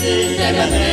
suntem împreună.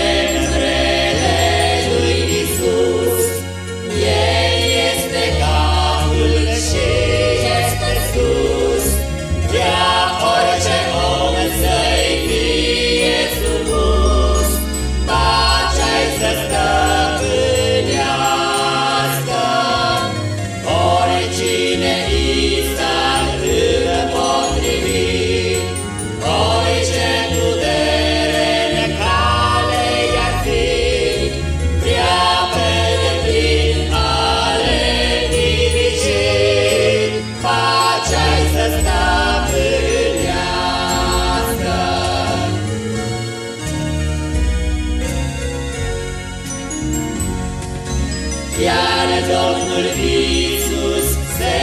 Iar Domnul Iisus se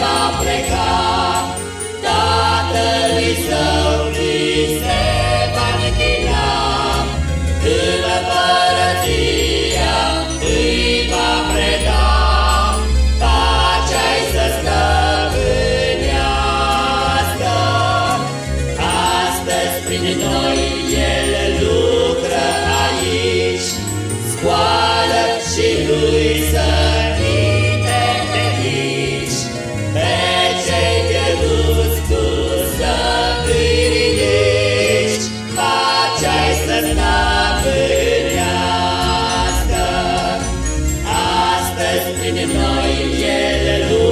va pleca. Tatălui său îi se va închina, când împărăția îi va preda, pacea-i să stăpânească. Astăzi prin noi El lucră aici, scoală prin noi El lucră